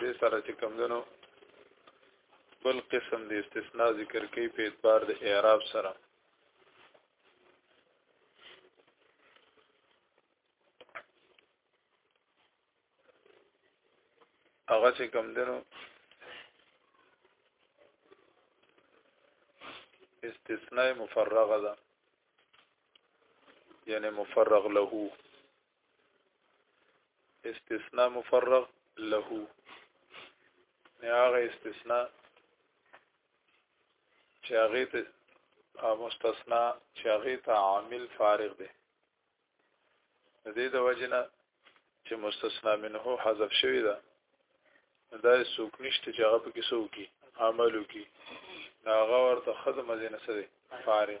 دې سره چې کوم دنو بل قسم د استثناء ذکر کوي په اعتبار د اعراب سره هغه چې کوم دنو استثناء مفرغه ده یعنی مفرغ له استثناء مفرغ له نه هغه استثناء چې هغه ته مستثنا چې هغه ته عامل فارغ دی د دې د وجنه چې مستثنا منه حذف شوی ده دا څوک نشته چې هغه پکې څوک عملو کې هغه ورته خدمت نه سره فارغ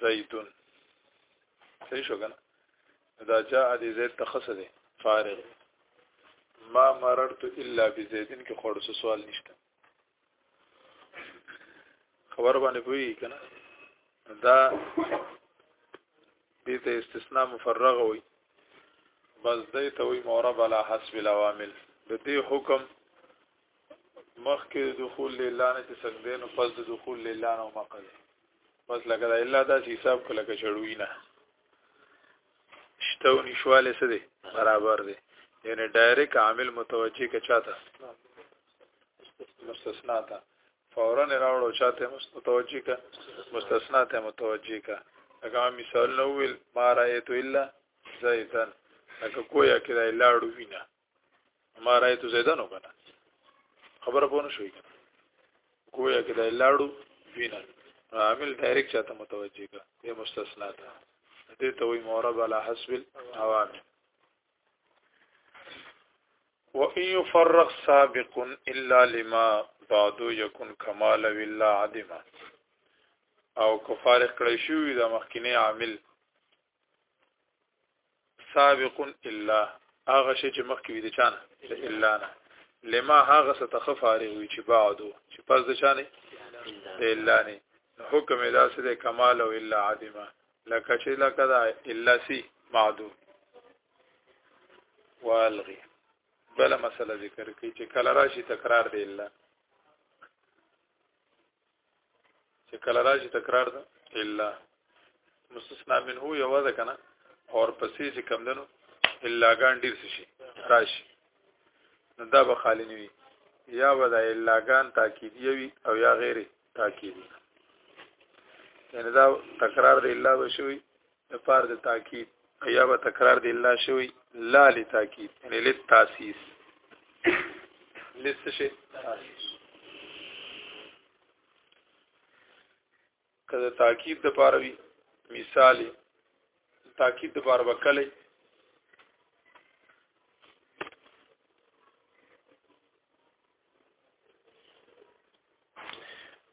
زیدون صحیح شو کنه دا جاء دې زید تخصه دې فارغ ما مررت الا بزیدن کې خور څه سوال نشته خبر باندې پوي کنه دا دې ته استثناء مفرغ وي بس دې ته وي مورب على حسب العوامل د دې حکم مخکې د دخول لیلا نه چې څنګه دی نو پس د دخول لیلا نه مقه دی پس لکه دا الا داسې حساب کړه لکه چړوي نه شته او نشواله څه دی برابر دی یعنی ډایرک عامل متوجه که چاته مستثنا ته فورا راوړو چاته متوجه که مستثنا ته متوجه که هغه مثال نو ویل ما رايت الا زیدن هغه کویا کې دا لاړو وینا ما رايت زیدن وکنه خبره پونه شوې کویا کې د لاړو وینا عامل ډایرکټ چاته متوجه کا به مستثنا ده دې ته وي مورب على حسب العوامل وان يفرق سابق الا لما بعد يكون كمال ولا عدم او کفارق کړی شوی د مخکینه عامل سابق الا هغه شی چې مخکې وي د چانه د الا نه لما هغه څه تخ فارغ وي چې بعدو چې پس د چانه د الا نه حکم ادا سره د کمال او الا عدمه لکه چې لکه دا الا سی معدو والغي بل مسله ذکر کوي چې کله راشي تکرار دی الا چې کله راځي تکرار ده الا مستثنا منه یو ده کنه اور پسې چې کم دنو الا ګان ډیر شي راشي نو دا به خالی نه وي یا به دا الا ګان تاکیدی وي او یا غیر تاکیدی یعنی دا تکرار دی الا به شوی د پار د تاکید یا به تکرار دی الله شوی لا لتاکید یعنی للتاسیس لست شي کله تاکید د پاره وی مثال تاکید د پاره وکړي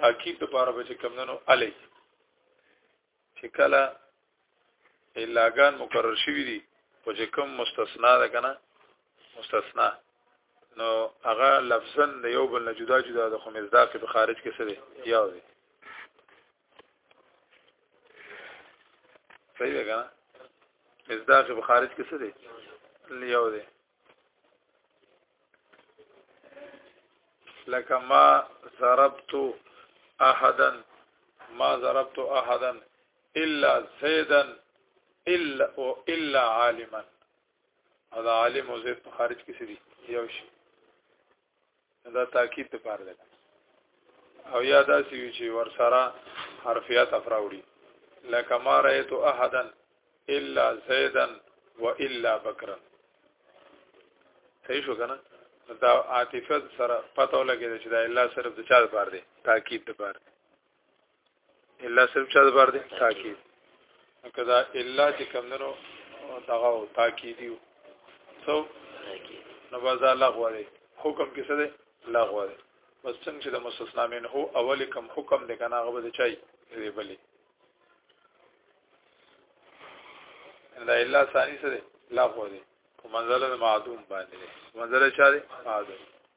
تاکید د پاره به کوم نو علی چې کله الاګان مقرر شوی دي خو چې کوم مستثنا ده کنه مستثنا نو هغه لفظا د یو بل نه جدا جدا د خو مزداق په خارج کې څه دی یو دی صحیح ده کنه مزداق په خارج کې څه دی یو دی لکه ما ضربت احدا ما ضربت احدا الا زيدا الا او الا عالما هذا عالم او زید په خارج کې سړي یو شي دا تاکید ته پاره ده او یا دا سی چې ور سره حرفیات افراوړي لکه ما رایت احدن الا زیدن و الا بکرن صحیح شو کنه دا عاطفه سره پته ولګی چې دا الله صرف د چا لپاره دی تاکید لپاره الا صرف چا د بار دي تاکید کدا الا چې کمندنو دغه تاکیدی سو نو باز الله غواړي حکم کې څه دی الله غواړي بس څنګه چې د مستثنا من هو اول کم حکم دی کنه هغه به چای دی بلی دا الا ثانی څه دی الله غواړي په منزله معدوم باندې منزله چا دی معدوم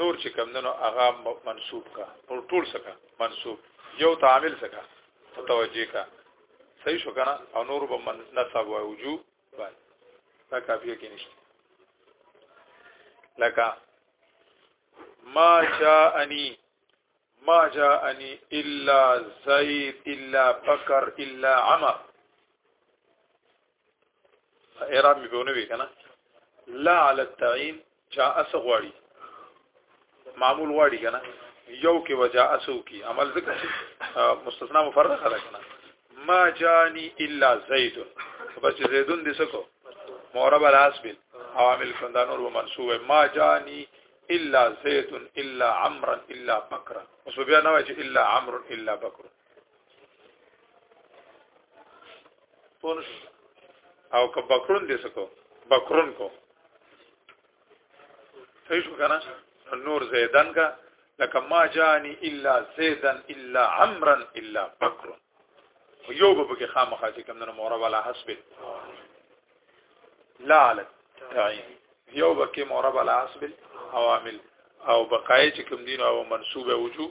نور چې کم دنو هغه منسوب کا نور ټول سکا منسوب یو تعامل سکا متوجه کا صحیح شو کنه او نور به من نصب وای وجوب وای دا کافیه کې نشته لکه ما جاءني ما جاءني الا زيد الا بكر الا عمر اعراب مې بهونه وی کنه لا على التعين جاء اسغواړي معمول واړي کنه یو کې وجاء اسو کې عمل ذکر مستثنا مفرغ راکنه ما جاني الا زيد بس زيدون دې سکو مورب الاس بل عوامل فندانور ومنصوب ما جاني الا زيد الا عمرا الا بكر اوس بیا نه وایي الا عمرو الا بكر پونش او که بکرون دې سکو بکرون کو صحیح شو کنه نور زیدن کا لکه ما جانی الا زیدن الا عمرا الا بکرون یو به کې خامخا چې کوم نه مور ولا حسب لا علت تعین یو به کې مور ولا حسب عوامل او بقای چې کوم دین او منسوبه وجو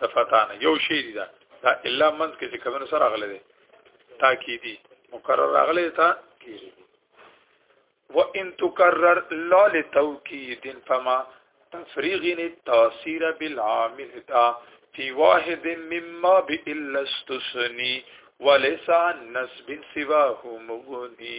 د فتانه یو شی دی دا دا الا منځ کې چې کومه سره غلې دي تاکیدی مکرر راغلې تا کیږي و ان تکرر لا لتوکید فما تفریغ التاثیر بالعامل دا فی واحد مما بالا استثنی ولسان نسب سواه مغنی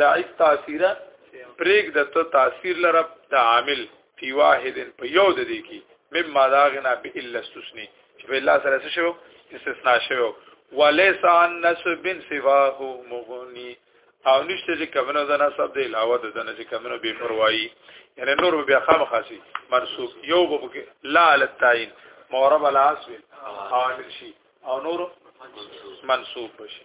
ضعیف تاثیر پریګ د ته تاثیر لره د عامل فی واحد په یو د دې کې مما داغنا به الا استثنی چې په الله سره څه شو استثناء شو وليس عن نسب سواه مغني او نشته چې کمنو د نسب د علاوه د دنه چې کمنو بے پروايي یعنی نور بیا خامخاسي منسوب یو به کې لا لتاین مورب الاسب عامل شي او نور منسوب بشي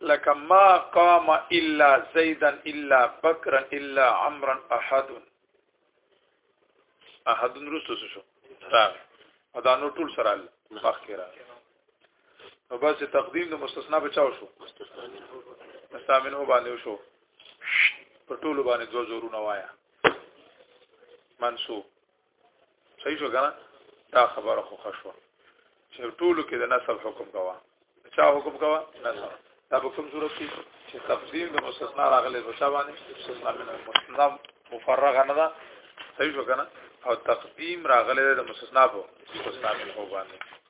لکه ما قام الا زیدا الا بکرا الا عمرا احد احد رسو شو راغ ادا نو ټول سره مخکې راغ نو بس تقدیم د مستثنا بچاو شو مستامن هو باندې شو په ټول باندې دوه زورونه وایا منصوب صحیح شو کنه دا خبره خو خشوه چې ټولو کې د نسب حکم کوا چا حکم کوا نسب دا په کوم صورت کې چې تفصیل د مستثنا راغلي په شابه باندې مستثنا من مستثنا مفرغه نه ده صحیح شو کنه او تقدیم راغلي د مستثنا په مستثنا من هو باندې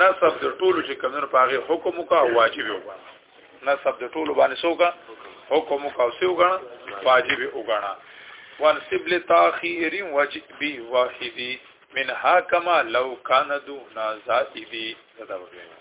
نسب د ټولو چې کمنو په هغه حکم وکا واجب وکا نسب د ټولو باندې سوګه حکم وکا او سوګه واجب وګڼه وان سبل تاخير واجب واحدي من حکما لو کان دون زائدی دا وګورئ